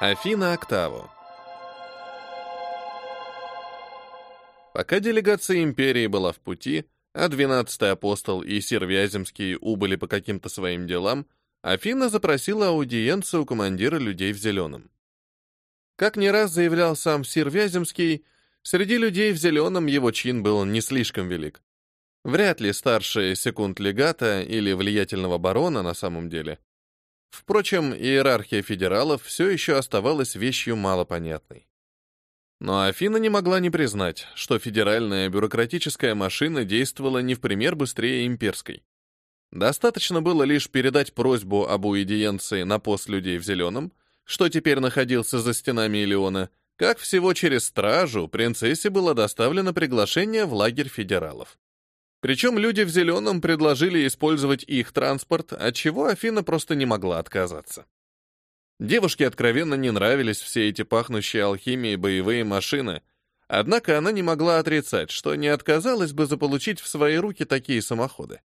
Афина Октаву Пока делегация империи была в пути, а двенадцатый апостол и сир Вяземский убыли по каким-то своим делам, Афина запросила аудиенцию у командира людей в зеленом. Как не раз заявлял сам сир Вяземский, среди людей в зеленом его чин был не слишком велик. Вряд ли старший секунд легата или влиятельного барона на самом деле. Впрочем, иерархия федералов все еще оставалась вещью малопонятной. Но Афина не могла не признать, что федеральная бюрократическая машина действовала не в пример быстрее имперской. Достаточно было лишь передать просьбу об уидиенции на пост людей в зеленом, что теперь находился за стенами Илеона, как всего через стражу принцессе было доставлено приглашение в лагерь федералов. Причем люди в зеленом предложили использовать их транспорт, от чего Афина просто не могла отказаться. Девушке откровенно не нравились все эти пахнущие алхимией боевые машины, однако она не могла отрицать, что не отказалась бы заполучить в свои руки такие самоходы.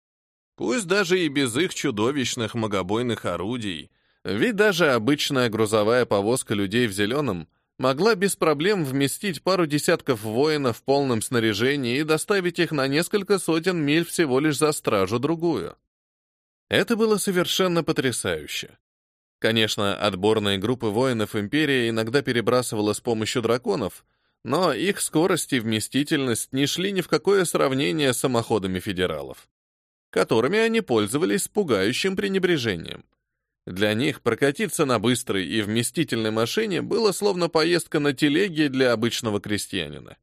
Пусть даже и без их чудовищных магобойных орудий, ведь даже обычная грузовая повозка людей в зеленом могла без проблем вместить пару десятков воинов в полном снаряжении и доставить их на несколько сотен миль всего лишь за стражу другую. Это было совершенно потрясающе. Конечно, отборные группы воинов Империи иногда перебрасывала с помощью драконов, но их скорость и вместительность не шли ни в какое сравнение с самоходами федералов, которыми они пользовались с пугающим пренебрежением. Для них прокатиться на быстрой и вместительной машине было словно поездка на телеге для обычного крестьянина.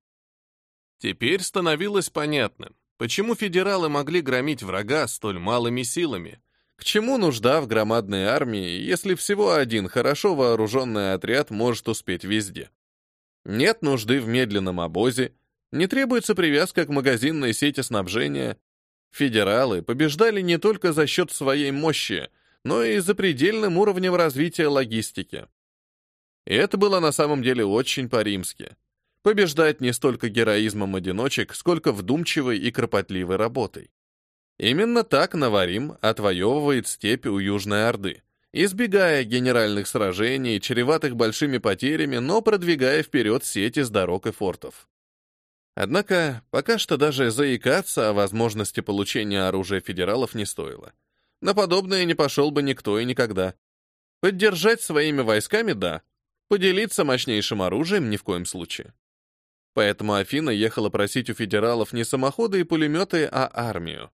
Теперь становилось понятным, почему федералы могли громить врага столь малыми силами, к чему нужда в громадной армии, если всего один хорошо вооруженный отряд может успеть везде? Нет нужды в медленном обозе, не требуется привязка к магазинной сети снабжения. Федералы побеждали не только за счет своей мощи, но и за предельным уровнем развития логистики. И это было на самом деле очень по-римски. Побеждать не столько героизмом одиночек, сколько вдумчивой и кропотливой работой. Именно так Наварим отвоевывает степи у Южной Орды, избегая генеральных сражений, чреватых большими потерями, но продвигая вперед сеть из дорог и фортов. Однако, пока что даже заикаться о возможности получения оружия федералов не стоило. На подобное не пошел бы никто и никогда. Поддержать своими войсками — да. Поделиться мощнейшим оружием — ни в коем случае. Поэтому Афина ехала просить у федералов не самоходы и пулеметы, а армию.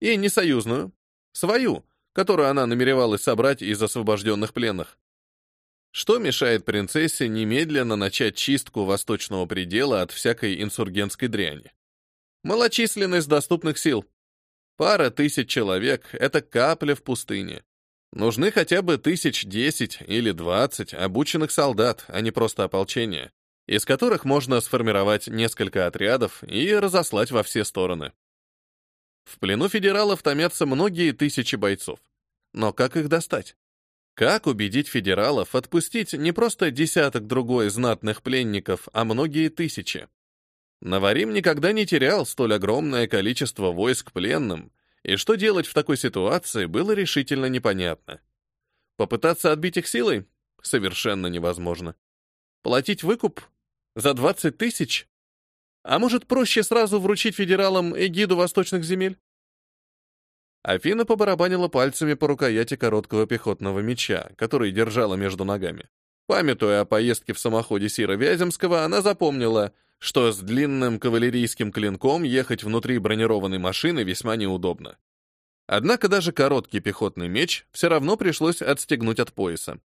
И не союзную, свою, которую она намеревалась собрать из освобожденных пленных. Что мешает принцессе немедленно начать чистку восточного предела от всякой инсургентской дряни? Малочисленность доступных сил. Пара тысяч человек — это капля в пустыне. Нужны хотя бы тысяч десять или двадцать обученных солдат, а не просто ополчение, из которых можно сформировать несколько отрядов и разослать во все стороны. В плену федералов томятся многие тысячи бойцов. Но как их достать? Как убедить федералов отпустить не просто десяток другой знатных пленников, а многие тысячи? Наварим никогда не терял столь огромное количество войск пленным, и что делать в такой ситуации было решительно непонятно. Попытаться отбить их силой? Совершенно невозможно. Платить выкуп? За 20 тысяч? А может, проще сразу вручить федералам эгиду восточных земель? Афина побарабанила пальцами по рукояти короткого пехотного меча, который держала между ногами. Памятуя о поездке в самоходе Сира Вяземского, она запомнила, что с длинным кавалерийским клинком ехать внутри бронированной машины весьма неудобно. Однако даже короткий пехотный меч все равно пришлось отстегнуть от пояса.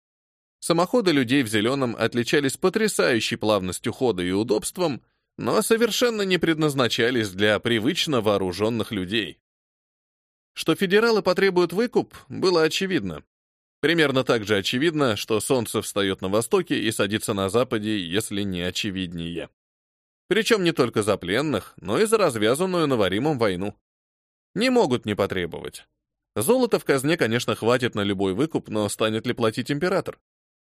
Самоходы людей в зеленом отличались потрясающей плавностью хода и удобством, но совершенно не предназначались для привычно вооруженных людей. Что федералы потребуют выкуп, было очевидно. Примерно так же очевидно, что солнце встает на востоке и садится на западе, если не очевиднее. Причем не только за пленных, но и за развязанную Наваримом войну. Не могут не потребовать. Золота в казне, конечно, хватит на любой выкуп, но станет ли платить император?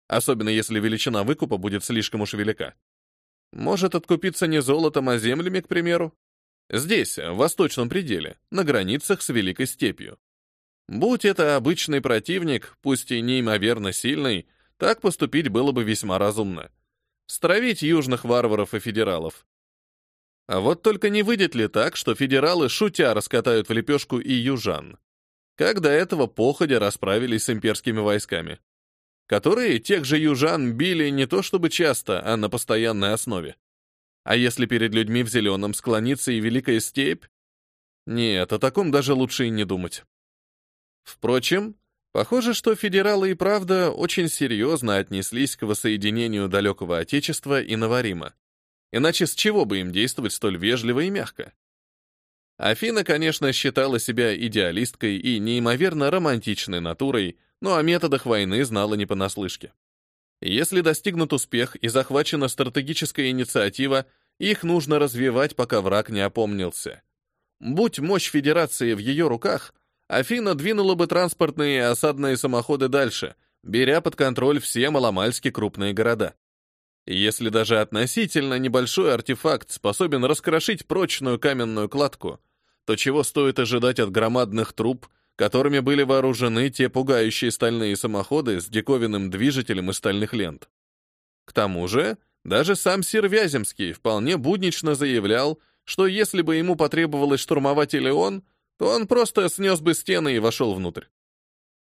Особенно если величина выкупа будет слишком уж велика. Может откупиться не золотом, а землями, к примеру? Здесь, в восточном пределе, на границах с Великой Степью. Будь это обычный противник, пусть и неимоверно сильный, так поступить было бы весьма разумно. Стравить южных варваров и федералов. А вот только не выйдет ли так, что федералы шутя раскатают в лепешку и южан? Как до этого походя расправились с имперскими войсками, которые тех же южан били не то чтобы часто, а на постоянной основе. А если перед людьми в зеленом склонится и Великая Степь? Нет, о таком даже лучше и не думать. Впрочем, похоже, что федералы и правда очень серьезно отнеслись к воссоединению далекого Отечества и Новорима. Иначе с чего бы им действовать столь вежливо и мягко? Афина, конечно, считала себя идеалисткой и неимоверно романтичной натурой, но о методах войны знала не понаслышке. Если достигнут успех и захвачена стратегическая инициатива, их нужно развивать, пока враг не опомнился. Будь мощь Федерации в ее руках, Афина двинула бы транспортные и осадные самоходы дальше, беря под контроль все маломальски крупные города. Если даже относительно небольшой артефакт способен раскрошить прочную каменную кладку, то чего стоит ожидать от громадных труб, которыми были вооружены те пугающие стальные самоходы с диковинным движителем из стальных лент? К тому же, даже сам сир Вяземский вполне буднично заявлял, что если бы ему потребовалось штурмовать Элеон, то он просто снес бы стены и вошел внутрь.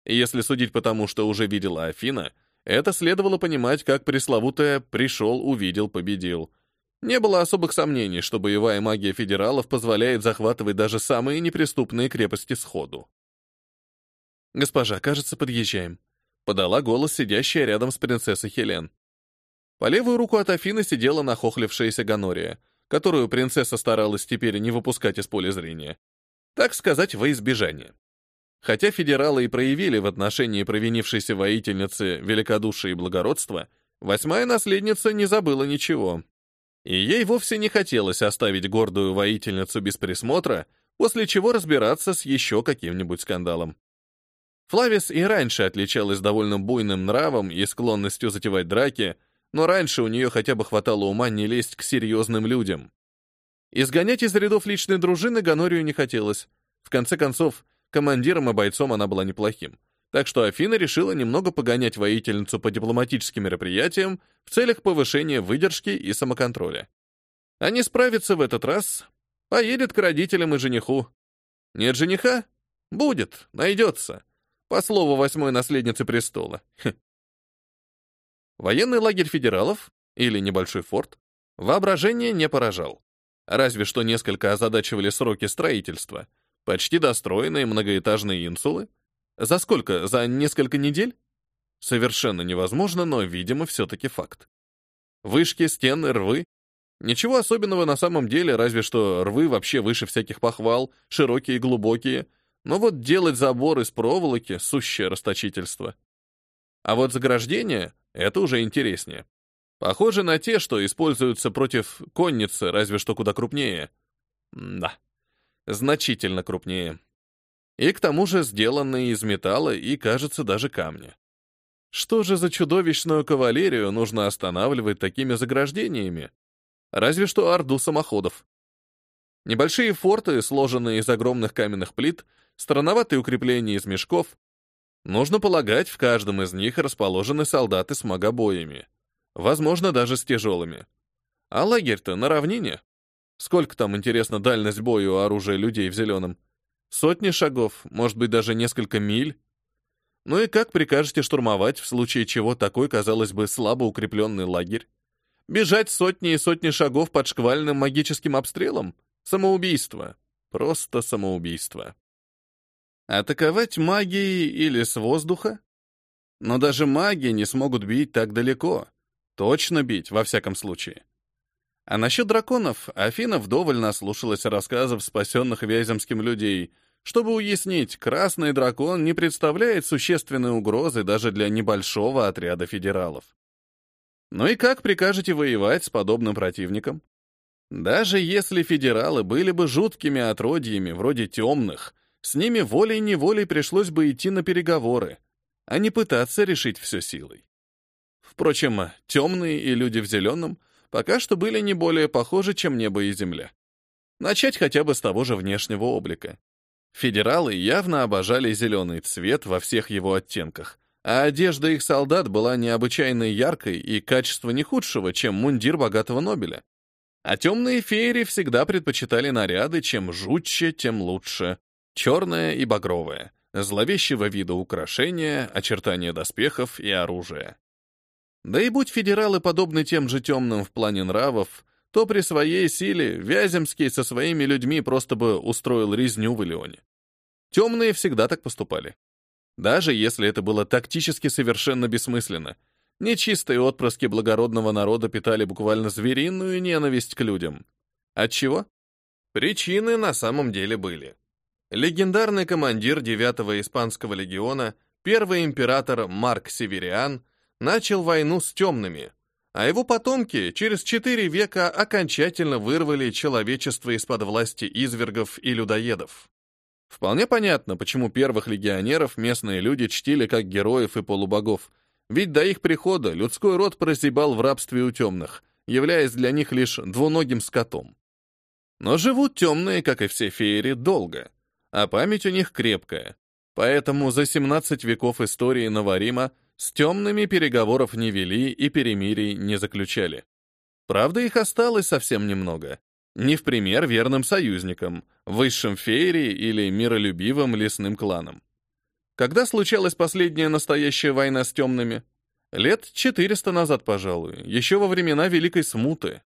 Если судить по тому, что уже видела Афина, это следовало понимать как пресловутое «пришел, увидел, победил». Не было особых сомнений, что боевая магия федералов позволяет захватывать даже самые неприступные крепости сходу. «Госпожа, кажется, подъезжаем», — подала голос сидящая рядом с принцессой Хелен. По левую руку от Афины сидела нахохлившаяся Ганория, которую принцесса старалась теперь не выпускать из поля зрения. Так сказать, во избежание. Хотя федералы и проявили в отношении провинившейся воительницы великодушие и благородство, восьмая наследница не забыла ничего. И ей вовсе не хотелось оставить гордую воительницу без присмотра, после чего разбираться с еще каким-нибудь скандалом. Флавис и раньше отличалась довольно буйным нравом и склонностью затевать драки, но раньше у нее хотя бы хватало ума не лезть к серьезным людям. Изгонять из рядов личной дружины Ганорию не хотелось. В конце концов, командиром и бойцом она была неплохим. Так что Афина решила немного погонять воительницу по дипломатическим мероприятиям в целях повышения выдержки и самоконтроля. А не справится в этот раз, поедет к родителям и жениху. Нет жениха? Будет, найдется. По слову восьмой наследницы престола. Хм. Военный лагерь федералов, или небольшой форт, воображение не поражал. Разве что несколько озадачивали сроки строительства. Почти достроенные многоэтажные инсулы. За сколько? За несколько недель? Совершенно невозможно, но, видимо, все-таки факт. Вышки, стены, рвы. Ничего особенного на самом деле, разве что рвы вообще выше всяких похвал, широкие и глубокие. Но вот делать забор из проволоки — сущее расточительство. А вот заграждение — это уже интереснее. Похоже на те, что используются против конницы, разве что куда крупнее. Да, значительно крупнее. И к тому же сделанные из металла и, кажется, даже камня. Что же за чудовищную кавалерию нужно останавливать такими заграждениями? Разве что орду самоходов. Небольшие форты, сложенные из огромных каменных плит, странноватые укрепления из мешков. Нужно полагать, в каждом из них расположены солдаты с магобоями. Возможно, даже с тяжелыми. А лагерь-то на равнине. Сколько там, интересно, дальность боя у оружия людей в зеленом? Сотни шагов, может быть, даже несколько миль? Ну и как прикажете штурмовать, в случае чего такой, казалось бы, слабо укрепленный лагерь? Бежать сотни и сотни шагов под шквальным магическим обстрелом? Самоубийство. Просто самоубийство. Атаковать магией или с воздуха? Но даже маги не смогут бить так далеко. Точно бить, во всяком случае. А насчет драконов Афина вдоволь наслушалась рассказов спасенных Вяземским людей, чтобы уяснить, красный дракон не представляет существенной угрозы даже для небольшого отряда федералов. Ну и как прикажете воевать с подобным противником? Даже если федералы были бы жуткими отродьями, вроде темных, с ними волей-неволей пришлось бы идти на переговоры, а не пытаться решить все силой. Впрочем, темные и люди в зеленом пока что были не более похожи, чем небо и земля. Начать хотя бы с того же внешнего облика. Федералы явно обожали зеленый цвет во всех его оттенках, а одежда их солдат была необычайно яркой и качество не худшего, чем мундир богатого Нобеля. А темные феери всегда предпочитали наряды, чем жутче, тем лучше. Черное и багровое, зловещего вида украшения, очертания доспехов и оружия. Да и будь федералы подобны тем же темным в плане нравов, то при своей силе Вяземский со своими людьми просто бы устроил резню в Илеоне. Темные всегда так поступали. Даже если это было тактически совершенно бессмысленно. Нечистые отпрыски благородного народа питали буквально звериную ненависть к людям. Отчего? Причины на самом деле были. Легендарный командир 9-го испанского легиона, первый император Марк Севериан, начал войну с темными, а его потомки через четыре века окончательно вырвали человечество из-под власти извергов и людоедов. Вполне понятно, почему первых легионеров местные люди чтили как героев и полубогов, ведь до их прихода людской род прозябал в рабстве у темных, являясь для них лишь двуногим скотом. Но живут темные, как и все феери, долго, а память у них крепкая, поэтому за 17 веков истории Наварима с темными переговоров не вели и перемирий не заключали. Правда, их осталось совсем немного. Не в пример верным союзникам, высшим феерии или миролюбивым лесным кланам. Когда случалась последняя настоящая война с темными? Лет 400 назад, пожалуй, еще во времена Великой Смуты.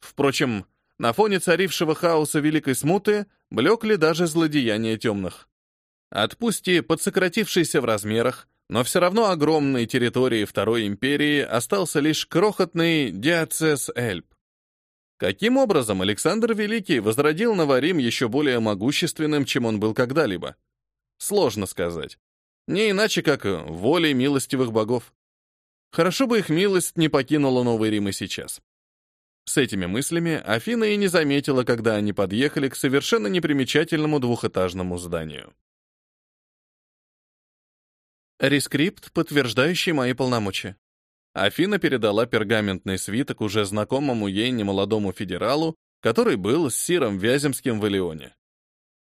Впрочем, на фоне царившего хаоса Великой Смуты блекли даже злодеяния темных. Отпусти подсократившийся в размерах, но все равно огромной территории Второй империи остался лишь крохотный диацез Эльп. Каким образом Александр Великий возродил Наварим еще более могущественным, чем он был когда-либо? Сложно сказать. Не иначе, как волей милостивых богов. Хорошо бы их милость не покинула Новый Рим и сейчас. С этими мыслями Афина и не заметила, когда они подъехали к совершенно непримечательному двухэтажному зданию. Рескрипт, подтверждающий мои полномочия. Афина передала пергаментный свиток уже знакомому ей немолодому федералу, который был с Сиром Вяземским в Илеоне.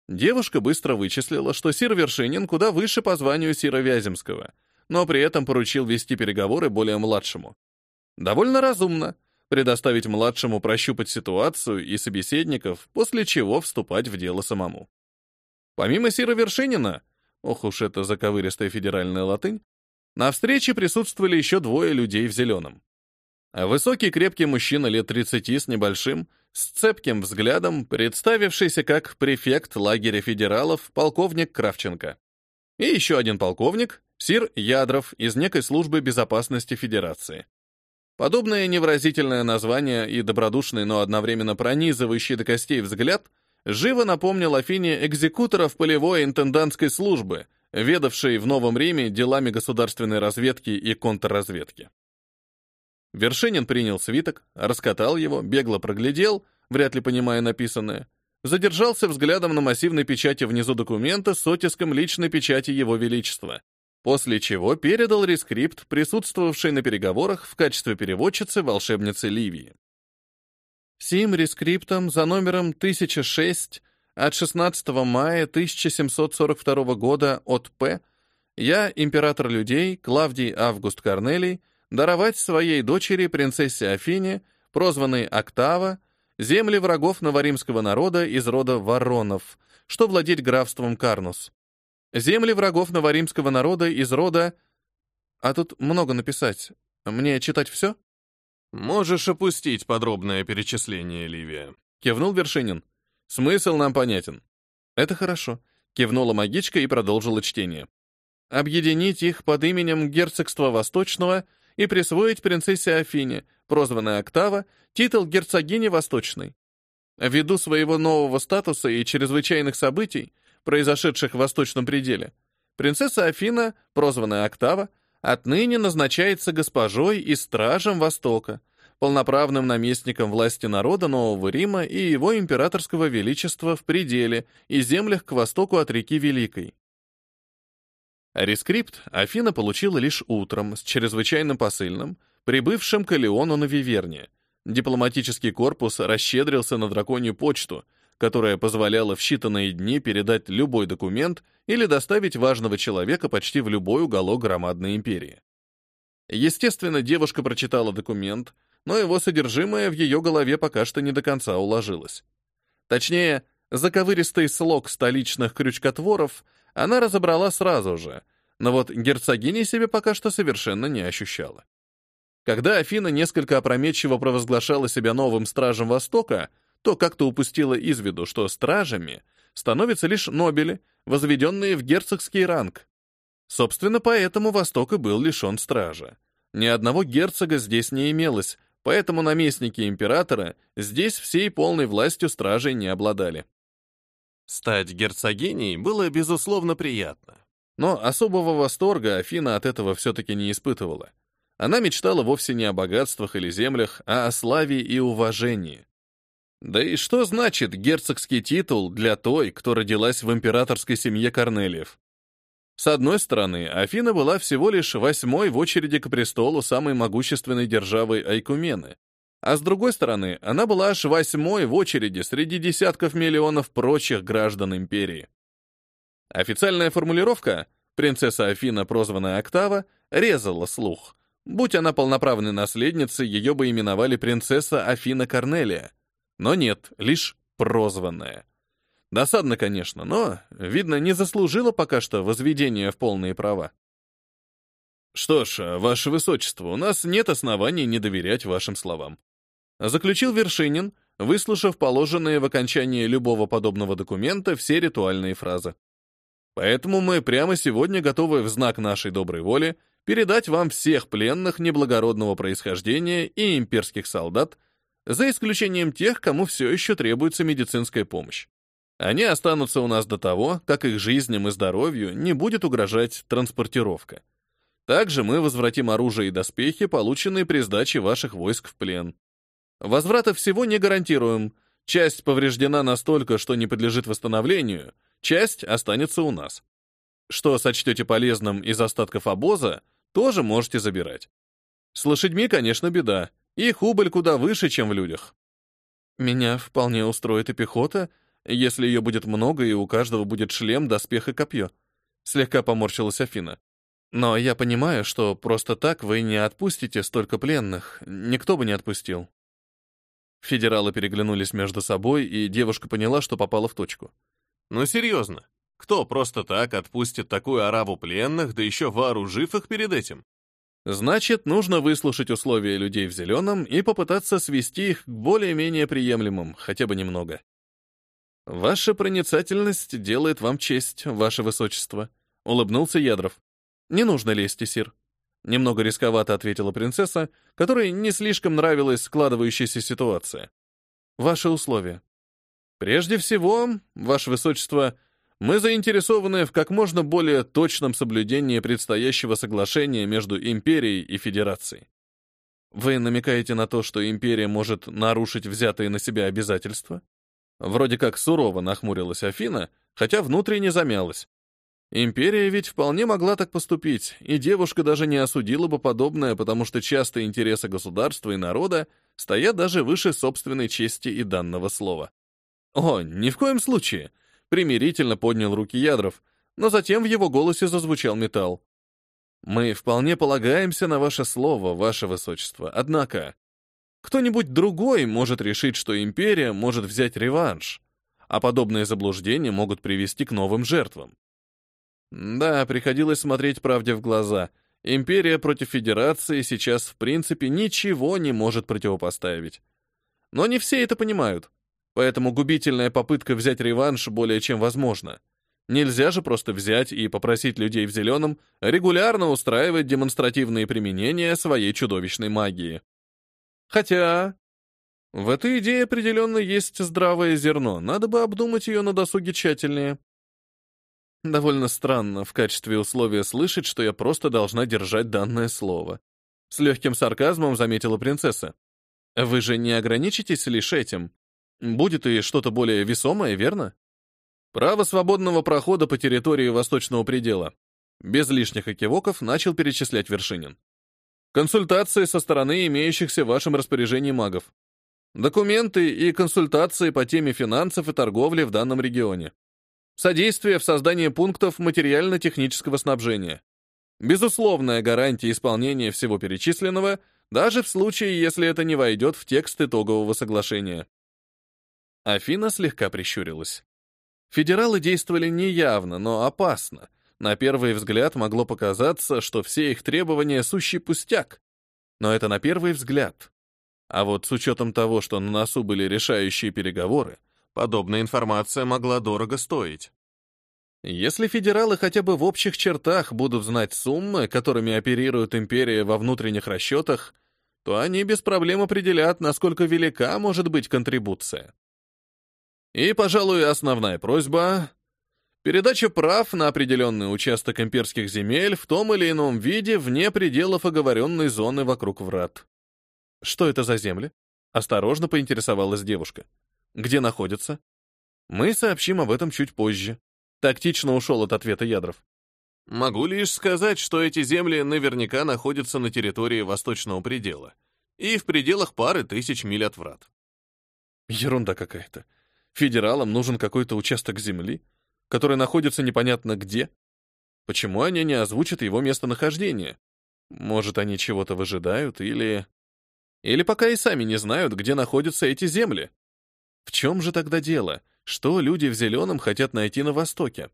Девушка быстро вычислила, что Сир Вершинин куда выше по званию Сира Вяземского, но при этом поручил вести переговоры более младшему. Довольно разумно предоставить младшему прощупать ситуацию и собеседников, после чего вступать в дело самому. Помимо Сира Вершинина, ох уж это заковыристая федеральная латынь, на встрече присутствовали еще двое людей в зеленом. Высокий крепкий мужчина лет 30 с небольшим, с цепким взглядом, представившийся как префект лагеря федералов, полковник Кравченко. И еще один полковник, Сир Ядров из некой службы безопасности Федерации. Подобное невыразительное название и добродушный, но одновременно пронизывающий до костей взгляд живо напомнил Афине экзекуторов полевой интендантской службы, ведавшей в Новом Риме делами государственной разведки и контрразведки. Вершинин принял свиток, раскатал его, бегло проглядел, вряд ли понимая написанное, задержался взглядом на массивной печати внизу документа с оттиском личной печати Его Величества, после чего передал рескрипт, присутствовавшей на переговорах в качестве переводчицы волшебницы Ливии. Сим рескриптом за номером 1006 от 16 мая 1742 года от П. Я, император людей, Клавдий Август Корнелий, даровать своей дочери, принцессе Афине, прозванной Октава, земли врагов новоримского народа из рода Воронов, что владеть графством Карнус. Земли врагов новоримского народа из рода... А тут много написать. Мне читать все? «Можешь опустить подробное перечисление, Ливия», — кивнул Вершинин. «Смысл нам понятен». «Это хорошо», — кивнула магичка и продолжила чтение. «Объединить их под именем Герцогства Восточного и присвоить принцессе Афине, прозванной Октава, титул герцогини Восточной. Ввиду своего нового статуса и чрезвычайных событий, произошедших в Восточном пределе, принцесса Афина, прозванная Октава, отныне назначается госпожой и стражем Востока, полноправным наместником власти народа Нового Рима и его императорского величества в пределе и землях к востоку от реки Великой. Рескрипт Афина получила лишь утром с чрезвычайным посыльным, прибывшим к Элеону на Виверне. Дипломатический корпус расщедрился на драконью почту, которая позволяла в считанные дни передать любой документ или доставить важного человека почти в любой уголок громадной империи. Естественно, девушка прочитала документ, но его содержимое в ее голове пока что не до конца уложилось. Точнее, заковыристый слог столичных крючкотворов она разобрала сразу же, но вот герцогини себе пока что совершенно не ощущала. Когда Афина несколько опрометчиво провозглашала себя новым стражем Востока, то как-то упустила из виду, что стражами становятся лишь нобели, возведенные в герцогский ранг. Собственно, поэтому Восток и был лишен стража. Ни одного герцога здесь не имелось, поэтому наместники императора здесь всей полной властью стражей не обладали. Стать герцогиней было, безусловно, приятно. Но особого восторга Афина от этого все-таки не испытывала. Она мечтала вовсе не о богатствах или землях, а о славе и уважении. Да и что значит герцогский титул для той, кто родилась в императорской семье Корнелиев? С одной стороны, Афина была всего лишь восьмой в очереди к престолу самой могущественной державы Айкумены, а с другой стороны, она была аж восьмой в очереди среди десятков миллионов прочих граждан империи. Официальная формулировка «принцесса Афина, прозванная Октава», резала слух. Будь она полноправной наследницей, ее бы именовали принцесса Афина Корнелия. Но нет, лишь прозванная. Досадно, конечно, но, видно, не заслужила пока что возведения в полные права. Что ж, ваше высочество, у нас нет оснований не доверять вашим словам. Заключил Вершинин, выслушав положенные в окончании любого подобного документа все ритуальные фразы. Поэтому мы прямо сегодня готовы в знак нашей доброй воли передать вам всех пленных неблагородного происхождения и имперских солдат, за исключением тех, кому все еще требуется медицинская помощь. Они останутся у нас до того, как их жизням и здоровью не будет угрожать транспортировка. Также мы возвратим оружие и доспехи, полученные при сдаче ваших войск в плен. Возврата всего не гарантируем. Часть повреждена настолько, что не подлежит восстановлению, часть останется у нас. Что сочтете полезным из остатков обоза, тоже можете забирать. С лошадьми, конечно, беда. Их убыль куда выше, чем в людях. Меня вполне устроит и пехота, если ее будет много и у каждого будет шлем, доспех и копье. Слегка поморщилась Афина. Но я понимаю, что просто так вы не отпустите столько пленных. Никто бы не отпустил. Федералы переглянулись между собой, и девушка поняла, что попала в точку. Ну серьезно, кто просто так отпустит такую ораву пленных, да еще вооружив их перед этим? Значит, нужно выслушать условия людей в зеленом и попытаться свести их к более-менее приемлемым, хотя бы немного. Ваша проницательность делает вам честь, ваше высочество, улыбнулся Ядров. Не нужно лезть, Сир. Немного рисковато ответила принцесса, которой не слишком нравилась складывающаяся ситуация. Ваши условия. Прежде всего, ваше высочество, мы заинтересованы в как можно более точном соблюдении предстоящего соглашения между империей и федерацией. Вы намекаете на то, что империя может нарушить взятые на себя обязательства? Вроде как сурово нахмурилась Афина, хотя внутренне замялась. Империя ведь вполне могла так поступить, и девушка даже не осудила бы подобное, потому что часто интересы государства и народа стоят даже выше собственной чести и данного слова. О, ни в коем случае! Примирительно поднял руки Ядров, но затем в его голосе зазвучал металл. Мы вполне полагаемся на ваше слово, ваше высочество, однако кто-нибудь другой может решить, что империя может взять реванш, а подобные заблуждения могут привести к новым жертвам. Да, приходилось смотреть правде в глаза. Империя против Федерации сейчас в принципе ничего не может противопоставить. Но не все это понимают. Поэтому губительная попытка взять реванш более чем возможна. Нельзя же просто взять и попросить людей в зеленом регулярно устраивать демонстративные применения своей чудовищной магии. Хотя... В этой идее определенно есть здравое зерно, надо бы обдумать ее на досуге тщательнее. Довольно странно в качестве условия слышать, что я просто должна держать данное слово. С легким сарказмом заметила принцесса. Вы же не ограничитесь лишь этим. Будет и что-то более весомое, верно? Право свободного прохода по территории восточного предела. Без лишних экивоков начал перечислять Вершинин. Консультации со стороны имеющихся в вашем распоряжении магов. Документы и консультации по теме финансов и торговли в данном регионе. Содействие в создании пунктов материально-технического снабжения. Безусловная гарантия исполнения всего перечисленного, даже в случае, если это не войдет в текст итогового соглашения. Афина слегка прищурилась. Федералы действовали неявно, но опасно. На первый взгляд могло показаться, что все их требования — сущий пустяк. Но это на первый взгляд. А вот с учетом того, что на носу были решающие переговоры, подобная информация могла дорого стоить. Если федералы хотя бы в общих чертах будут знать суммы, которыми оперирует империя во внутренних расчетах, то они без проблем определят, насколько велика может быть контрибуция. И, пожалуй, основная просьба — передача прав на определенный участок имперских земель в том или ином виде вне пределов оговоренной зоны вокруг врат. Что это за земли? Осторожно поинтересовалась девушка. Где находятся? Мы сообщим об этом чуть позже. Тактично ушел от ответа Ядров. Могу лишь сказать, что эти земли наверняка находятся на территории восточного предела и в пределах пары тысяч миль от врат. Ерунда какая-то. Федералам нужен какой-то участок земли, который находится непонятно где. Почему они не озвучат его местонахождение? Может, они чего-то выжидают или... Или пока и сами не знают, где находятся эти земли. В чем же тогда дело? Что люди в зеленом хотят найти на Востоке?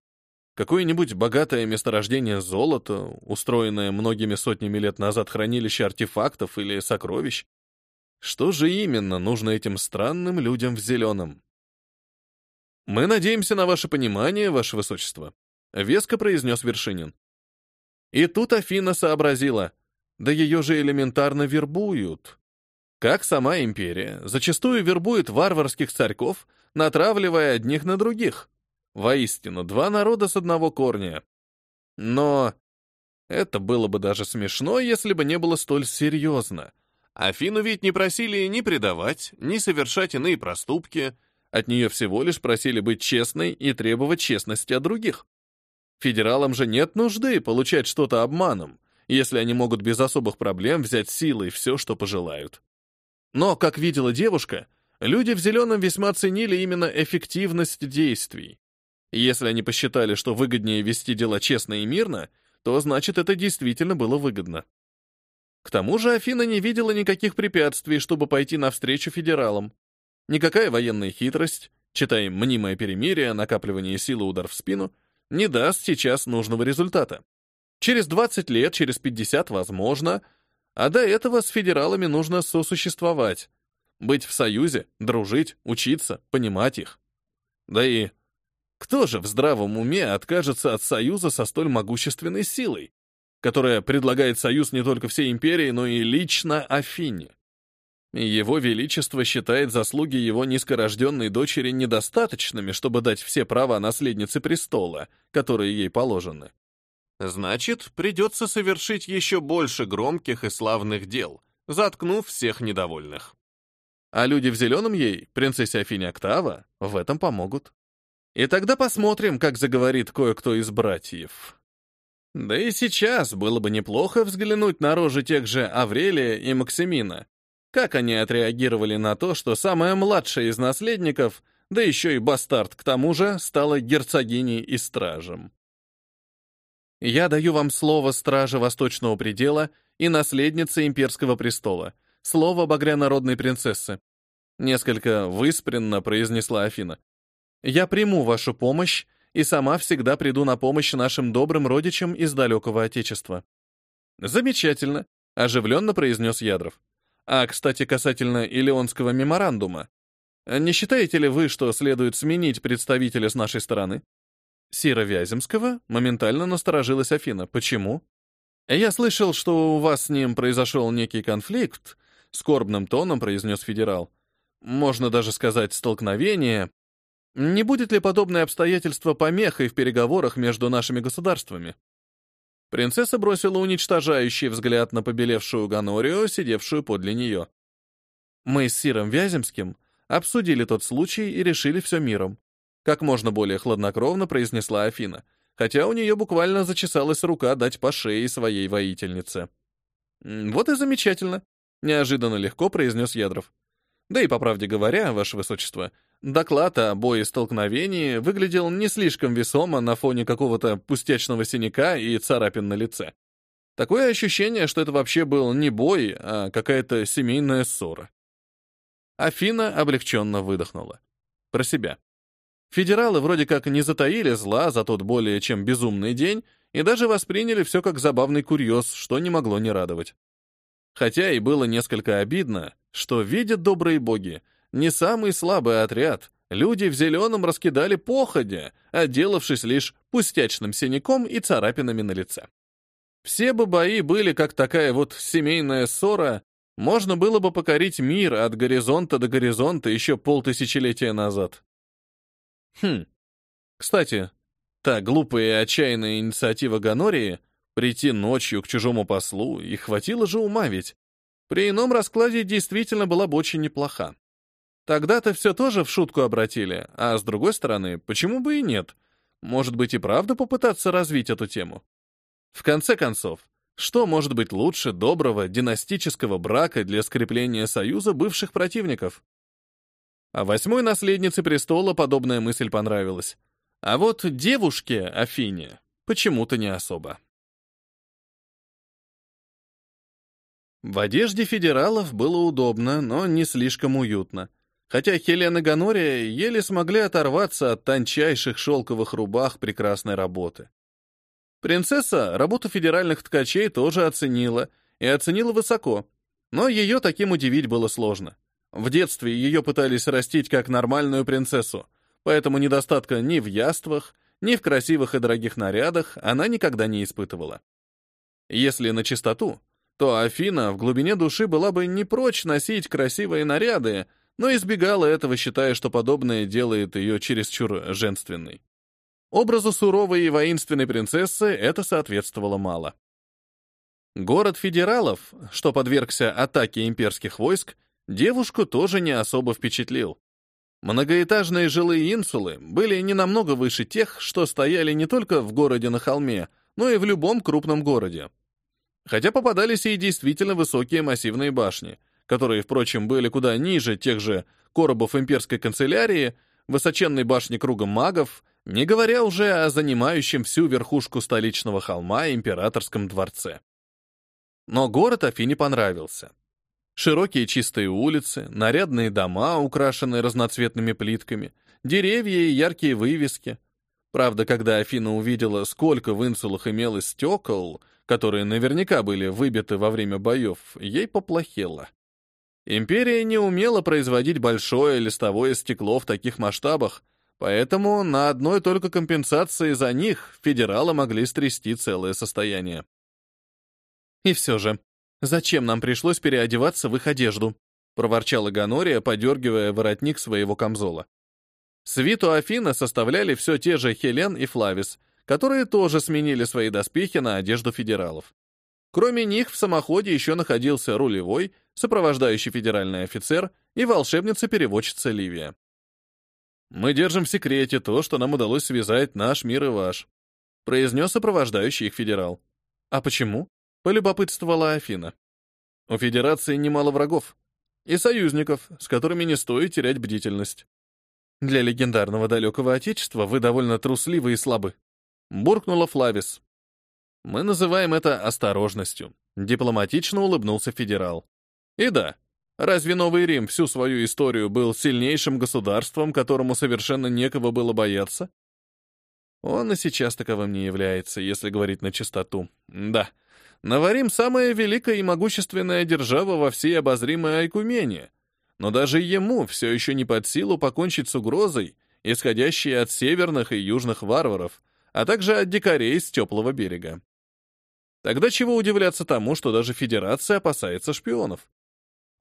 Какое-нибудь богатое месторождение золота, устроенное многими сотнями лет назад хранилище артефактов или сокровищ? Что же именно нужно этим странным людям в зеленом? «Мы надеемся на ваше понимание, ваше высочество», — веско произнес Вершинин. И тут Афина сообразила, да ее же элементарно вербуют. Как сама империя зачастую вербует варварских царьков, натравливая одних на других. Воистину, два народа с одного корня. Но это было бы даже смешно, если бы не было столь серьезно. Афину ведь не просили ни предавать, ни совершать иные проступки. От нее всего лишь просили быть честной и требовать честности от других. Федералам же нет нужды получать что-то обманом, если они могут без особых проблем взять силой все, что пожелают. Но, как видела девушка, люди в зеленом весьма ценили именно эффективность действий. Если они посчитали, что выгоднее вести дела честно и мирно, то значит это действительно было выгодно. К тому же Афина не видела никаких препятствий, чтобы пойти навстречу федералам. Никакая военная хитрость, читаем мнимое перемирие, накапливание силы, удар в спину, не даст сейчас нужного результата. Через 20 лет, через 50, возможно, а до этого с федералами нужно сосуществовать, быть в союзе, дружить, учиться, понимать их. Да и кто же в здравом уме откажется от союза со столь могущественной силой, которая предлагает союз не только всей империи, но и лично Афине? Его Величество считает заслуги его низкорожденной дочери недостаточными, чтобы дать все права наследнице престола, которые ей положены. Значит, придется совершить еще больше громких и славных дел, заткнув всех недовольных. А люди в зеленом ей, принцессе Афине Октава, в этом помогут. И тогда посмотрим, как заговорит кое-кто из братьев. Да и сейчас было бы неплохо взглянуть на рожи тех же Аврелия и Максимина. Как они отреагировали на то, что самая младшая из наследников, да еще и бастард к тому же, стала герцогиней и стражем. Я даю вам слово стража Восточного предела и наследницы имперского престола, слово багрянародной принцессы. Несколько выспренно произнесла Афина. Я приму вашу помощь и сама всегда приду на помощь нашим добрым родичам из далекого Отечества. Замечательно, оживленно произнес Ядров. А, кстати, касательно Илеонского меморандума. Не считаете ли вы, что следует сменить представителя с нашей стороны? Сира Вяземского моментально насторожилась Афина. Почему? Я слышал, что у вас с ним произошел некий конфликт, скорбным тоном произнес федерал. Можно даже сказать столкновение. Не будет ли подобное обстоятельство помехой в переговорах между нашими государствами? Принцесса бросила уничтожающий взгляд на побелевшую Ганорию, сидевшую подле нее. Мы с Сиром Вяземским обсудили тот случай и решили все миром как можно более хладнокровно произнесла Афина, хотя у нее буквально зачесалась рука дать по шее своей воительнице. «Вот и замечательно», — неожиданно легко произнес Ядров. Да и, по правде говоря, ваше высочество, доклад о боестолкновении выглядел не слишком весомо на фоне какого-то пустячного синяка и царапин на лице. Такое ощущение, что это вообще был не бой, а какая-то семейная ссора. Афина облегченно выдохнула. Про себя. Федералы вроде как не затаили зла за тот более чем безумный день и даже восприняли все как забавный курьез, что не могло не радовать. Хотя и было несколько обидно, что видят добрые боги, не самый слабый отряд, люди в зеленом раскидали походя, отделавшись лишь пустячным синяком и царапинами на лице. Все бы бои были как такая вот семейная ссора, можно было бы покорить мир от горизонта до горизонта еще полтысячелетия назад. Хм. Кстати, та глупая и отчаянная инициатива Ганории прийти ночью к чужому послу, и хватило же ума ведь. При ином раскладе действительно была бы очень неплоха. Тогда-то все тоже в шутку обратили, а с другой стороны, почему бы и нет? Может быть и правда попытаться развить эту тему? В конце концов, что может быть лучше доброго династического брака для скрепления союза бывших противников? А восьмой наследнице престола подобная мысль понравилась. А вот девушке Афине почему-то не особо. В одежде федералов было удобно, но не слишком уютно. Хотя Хелена Ганория еле смогли оторваться от тончайших шелковых рубах прекрасной работы. Принцесса работу федеральных ткачей тоже оценила, и оценила высоко, но ее таким удивить было сложно. В детстве ее пытались растить как нормальную принцессу, поэтому недостатка ни в яствах, ни в красивых и дорогих нарядах она никогда не испытывала. Если на чистоту, то Афина в глубине души была бы не прочь носить красивые наряды, но избегала этого, считая, что подобное делает ее чересчур женственной. Образу суровой и воинственной принцессы это соответствовало мало. Город федералов, что подвергся атаке имперских войск, девушку тоже не особо впечатлил. Многоэтажные жилые инсулы были не намного выше тех, что стояли не только в городе на холме, но и в любом крупном городе. Хотя попадались и действительно высокие массивные башни, которые, впрочем, были куда ниже тех же коробов имперской канцелярии, высоченной башни круга магов, не говоря уже о занимающем всю верхушку столичного холма императорском дворце. Но город Афине понравился. Широкие чистые улицы, нарядные дома, украшенные разноцветными плитками, деревья и яркие вывески. Правда, когда Афина увидела, сколько в инсулах имелось стекол, которые наверняка были выбиты во время боев, ей поплохело. Империя не умела производить большое листовое стекло в таких масштабах, поэтому на одной только компенсации за них федералы могли стрясти целое состояние. И все же, «Зачем нам пришлось переодеваться в их одежду?» — проворчала Ганория, подергивая воротник своего камзола. Свиту Афина составляли все те же Хелен и Флавис, которые тоже сменили свои доспехи на одежду федералов. Кроме них в самоходе еще находился рулевой, сопровождающий федеральный офицер и волшебница-переводчица Ливия. «Мы держим в секрете то, что нам удалось связать наш мир и ваш», произнес сопровождающий их федерал. «А почему?» Полюбопытствовала Афина. У Федерации немало врагов. И союзников, с которыми не стоит терять бдительность. Для легендарного далекого отечества вы довольно трусливы и слабы. Буркнула Флавис. Мы называем это осторожностью. Дипломатично улыбнулся федерал. И да, разве Новый Рим всю свою историю был сильнейшим государством, которому совершенно некого было бояться? Он и сейчас таковым не является, если говорить на чистоту. Да, Наварим — самая великая и могущественная держава во всей обозримой Айкумене, но даже ему все еще не под силу покончить с угрозой, исходящей от северных и южных варваров, а также от дикарей с теплого берега. Тогда чего удивляться тому, что даже Федерация опасается шпионов?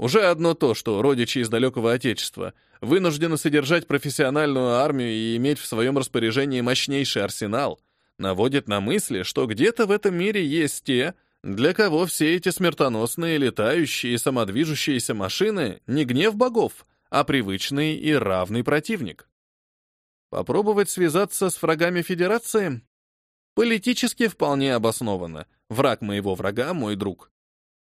Уже одно то, что родичи из далекого Отечества вынуждены содержать профессиональную армию и иметь в своем распоряжении мощнейший арсенал, наводит на мысли, что где-то в этом мире есть те, для кого все эти смертоносные летающие и самодвижущиеся машины не гнев богов, а привычный и равный противник? Попробовать связаться с врагами Федерации? Политически вполне обоснованно. Враг моего врага — мой друг.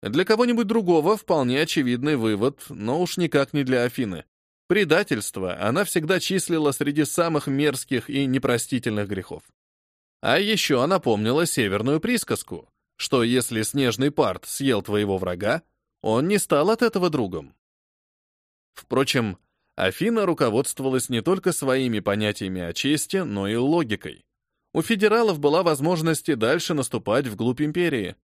Для кого-нибудь другого вполне очевидный вывод, но уж никак не для Афины. Предательство она всегда числила среди самых мерзких и непростительных грехов. А еще она помнила северную присказку, что если снежный парт съел твоего врага, он не стал от этого другом. Впрочем, Афина руководствовалась не только своими понятиями о чести, но и логикой. У федералов была возможность и дальше наступать вглубь империи.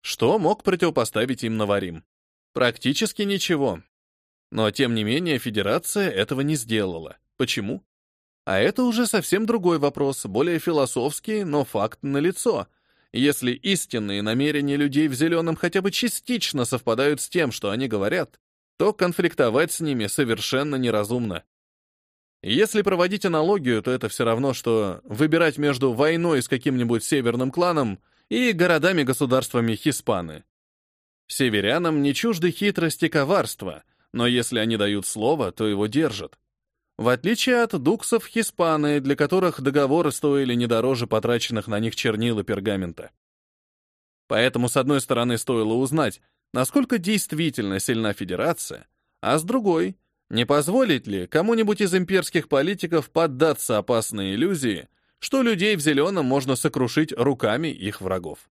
Что мог противопоставить им Наварим? Практически ничего. Но, тем не менее, Федерация этого не сделала. Почему? А это уже совсем другой вопрос, более философский, но факт налицо. Если истинные намерения людей в зеленом хотя бы частично совпадают с тем, что они говорят, то конфликтовать с ними совершенно неразумно. Если проводить аналогию, то это все равно, что выбирать между войной с каким-нибудь северным кланом и городами-государствами Хиспаны. Северянам не чужды хитрости и коварства, но если они дают слово, то его держат. В отличие от дуксов Хиспаны, для которых договоры стоили не дороже потраченных на них чернил и пергамента. Поэтому, с одной стороны, стоило узнать, насколько действительно сильна Федерация, а с другой, не позволить ли кому-нибудь из имперских политиков поддаться опасной иллюзии, что людей в зеленом можно сокрушить руками их врагов.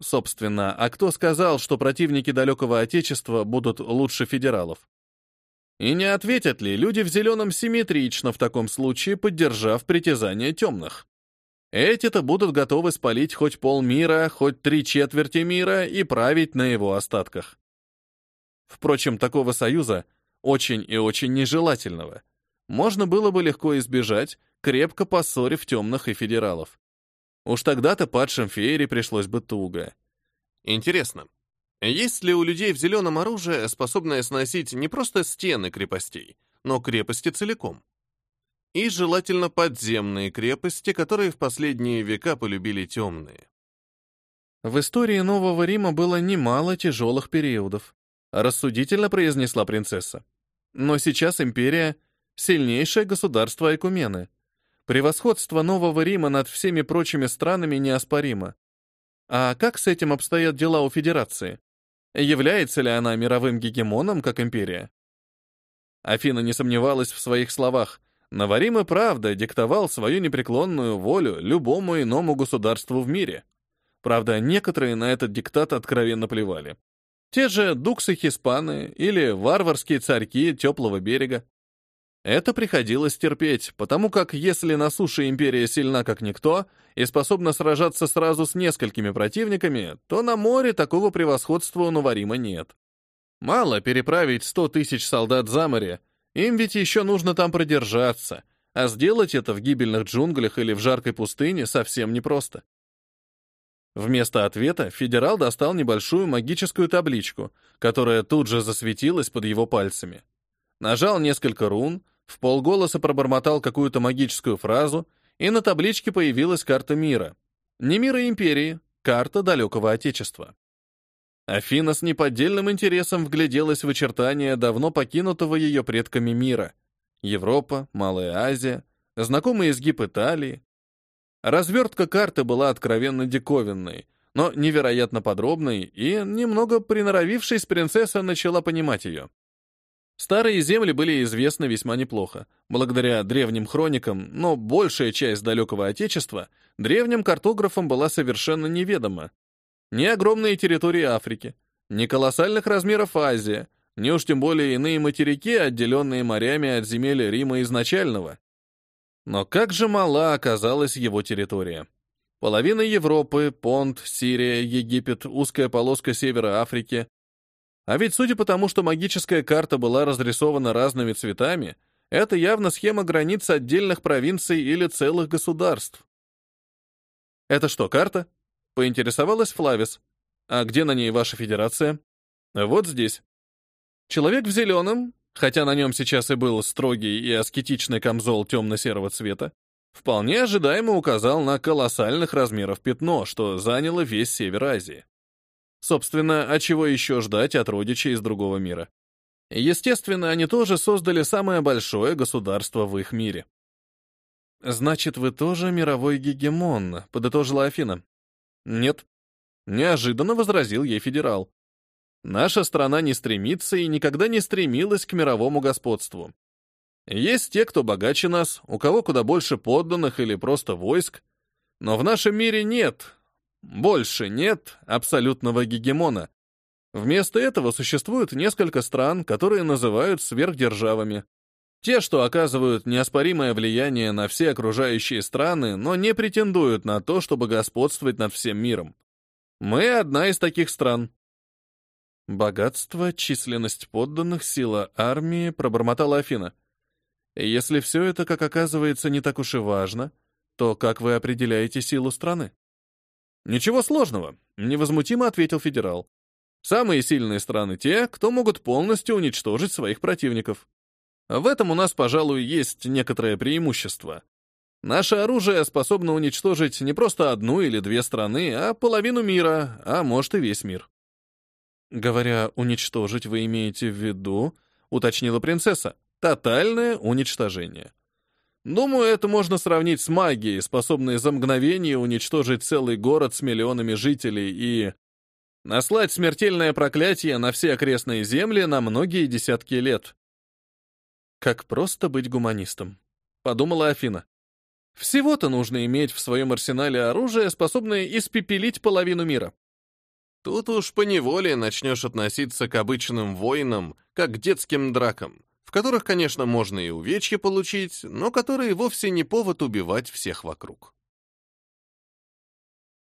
Собственно, а кто сказал, что противники далекого Отечества будут лучше федералов? И не ответят ли люди в зеленом симметрично в таком случае, поддержав притязания темных? Эти-то будут готовы спалить хоть полмира, хоть три четверти мира и править на его остатках. Впрочем, такого союза, очень и очень нежелательного, можно было бы легко избежать, крепко поссорив темных и федералов. Уж тогда-то падшим феере пришлось бы туго. Интересно, есть ли у людей в зеленом оружие, способное сносить не просто стены крепостей, но крепости целиком? И желательно подземные крепости, которые в последние века полюбили темные. В истории Нового Рима было немало тяжелых периодов, рассудительно произнесла принцесса. Но сейчас империя — сильнейшее государство Айкумены. Превосходство Нового Рима над всеми прочими странами неоспоримо. А как с этим обстоят дела у Федерации? Является ли она мировым гегемоном, как империя? Афина не сомневалась в своих словах. Наварим и правда диктовал свою непреклонную волю любому иному государству в мире. Правда, некоторые на этот диктат откровенно плевали. Те же дуксы-хиспаны или варварские царьки теплого берега. Это приходилось терпеть, потому как если на суше империя сильна как никто и способна сражаться сразу с несколькими противниками, то на море такого превосходства у Наварима нет. Мало переправить сто тысяч солдат за море, им ведь еще нужно там продержаться, а сделать это в гибельных джунглях или в жаркой пустыне совсем непросто. Вместо ответа федерал достал небольшую магическую табличку, которая тут же засветилась под его пальцами. Нажал несколько рун, в полголоса пробормотал какую-то магическую фразу, и на табличке появилась карта мира. Не мира империи, карта далекого отечества. Афина с неподдельным интересом вгляделась в очертания давно покинутого ее предками мира. Европа, Малая Азия, знакомый изгиб Италии. Развертка карты была откровенно диковинной, но невероятно подробной, и, немного приноровившись, принцесса начала понимать ее. Старые земли были известны весьма неплохо, благодаря древним хроникам, но большая часть далекого Отечества древним картографам была совершенно неведома. Ни огромные территории Африки, ни колоссальных размеров Азии, ни уж тем более иные материки, отделенные морями от земель Рима изначального. Но как же мала оказалась его территория. Половина Европы, Понт, Сирия, Египет, узкая полоска севера Африки, а ведь судя по тому, что магическая карта была разрисована разными цветами, это явно схема границ отдельных провинций или целых государств. «Это что, карта?» — поинтересовалась Флавис. «А где на ней ваша федерация?» «Вот здесь». Человек в зеленом, хотя на нем сейчас и был строгий и аскетичный камзол темно-серого цвета, вполне ожидаемо указал на колоссальных размеров пятно, что заняло весь север Азии. Собственно, а чего еще ждать от родичей из другого мира? Естественно, они тоже создали самое большое государство в их мире. «Значит, вы тоже мировой гегемон», — подытожила Афина. «Нет». Неожиданно возразил ей федерал. Наша страна не стремится и никогда не стремилась к мировому господству. Есть те, кто богаче нас, у кого куда больше подданных или просто войск, но в нашем мире нет, больше нет абсолютного гегемона. Вместо этого существует несколько стран, которые называют сверхдержавами. Те, что оказывают неоспоримое влияние на все окружающие страны, но не претендуют на то, чтобы господствовать над всем миром. Мы одна из таких стран. Богатство, численность подданных, сила армии, пробормотала Афина. Если все это, как оказывается, не так уж и важно, то как вы определяете силу страны? Ничего сложного, невозмутимо ответил федерал. Самые сильные страны те, кто могут полностью уничтожить своих противников. В этом у нас, пожалуй, есть некоторое преимущество. Наше оружие способно уничтожить не просто одну или две страны, а половину мира, а может и весь мир. Говоря «уничтожить» вы имеете в виду, уточнила принцесса, тотальное уничтожение. Думаю, это можно сравнить с магией, способной за мгновение уничтожить целый город с миллионами жителей и наслать смертельное проклятие на все окрестные земли на многие десятки лет. Как просто быть гуманистом, подумала Афина. Всего-то нужно иметь в своем арсенале оружие, способное испепелить половину мира. Тут уж поневоле начнешь относиться к обычным воинам, как к детским дракам в которых, конечно, можно и увечья получить, но которые вовсе не повод убивать всех вокруг.